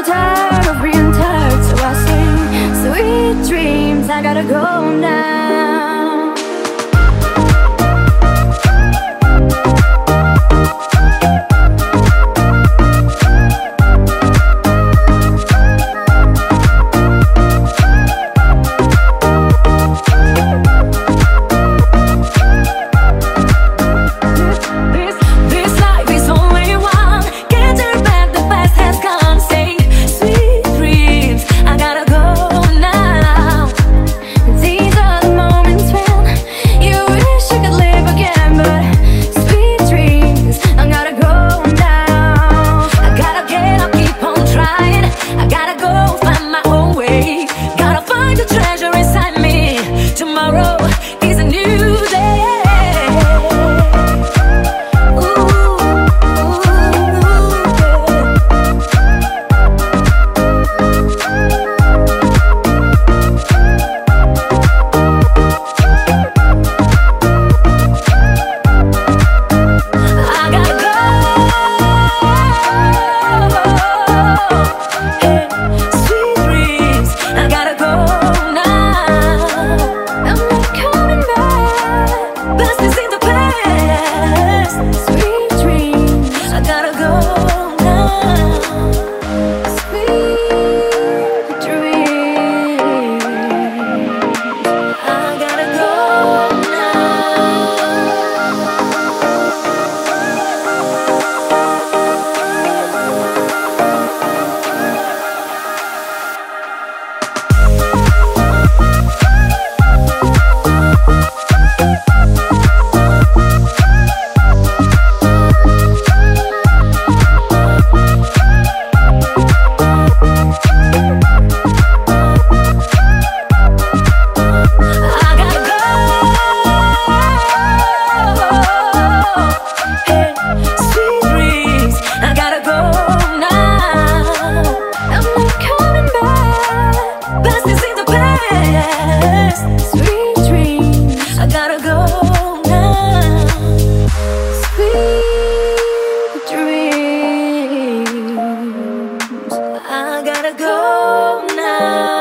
So tired of being tired So I sing sweet dreams. I gotta go now I gotta go now.